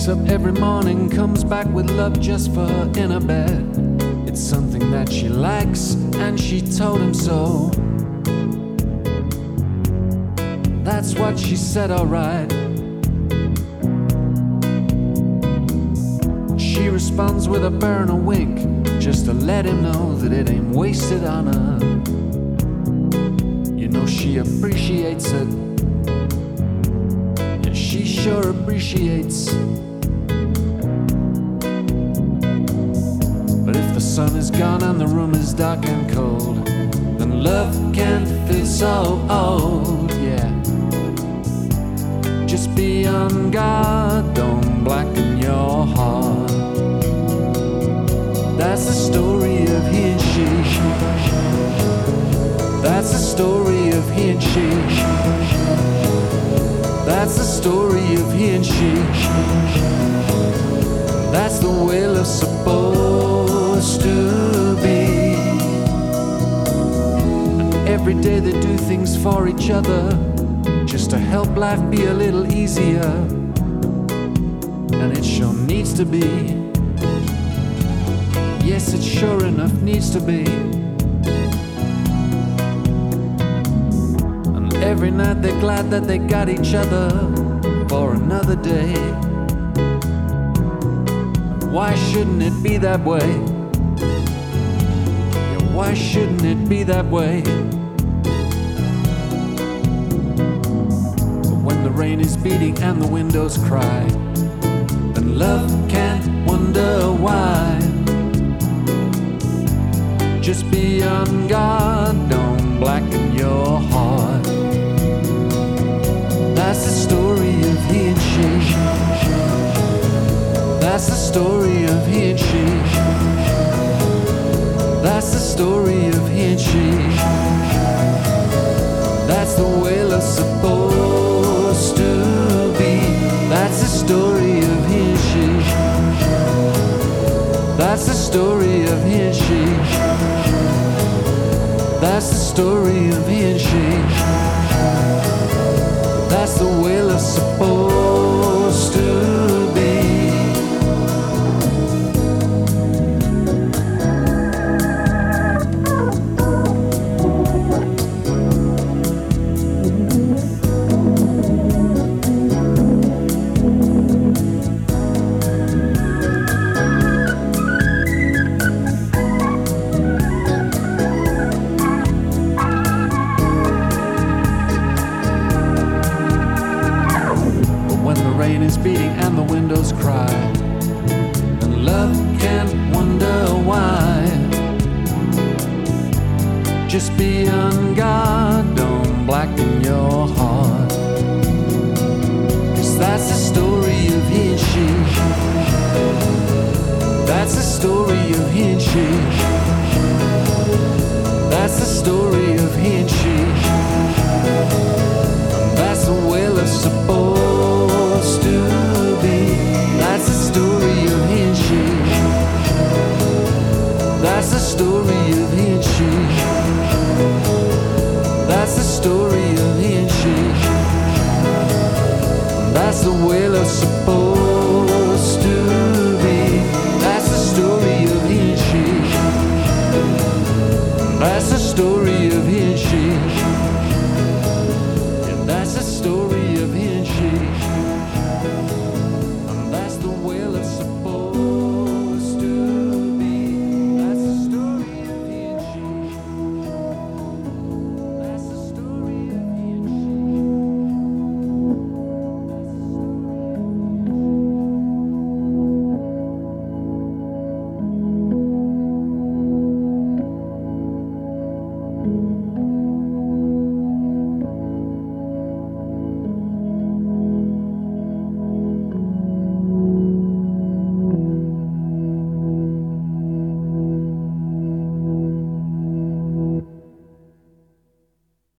wakes up every morning, comes back with love just for her in her bed. It's something that she likes, and she told him so. That's what she said, alright. She responds with a burn a wink, just to let him know that it ain't wasted on her. You know, she appreciates it. She sure appreciates. But if the sun is gone and the room is dark and cold, then love can't feel so old, yeah. Just be on guard, don't blacken That's the story of he and she. That's the way love's supposed to be. And every day they do things for each other just to help life be a little easier. And it sure needs to be. Yes, it sure enough needs to be. Every night they're glad that they got each other for another day. Why shouldn't it be that way? Why shouldn't it be that way? When the rain is beating and the windows cry, then love can't wonder why. Just be on guard, the story of he and she. That's the story of he and she. That's the way love's supposed to be. That's the story of he and she. That's the story of he and she. That's the story of he rain is beating and the windows cry, and love can't wonder why. Just be on guard, don't blacken your heart. Cause that's the story of he and she. That's the story of he and she. That's the story That's the story of he and she. That's the story of he and she. That's the way love's supposed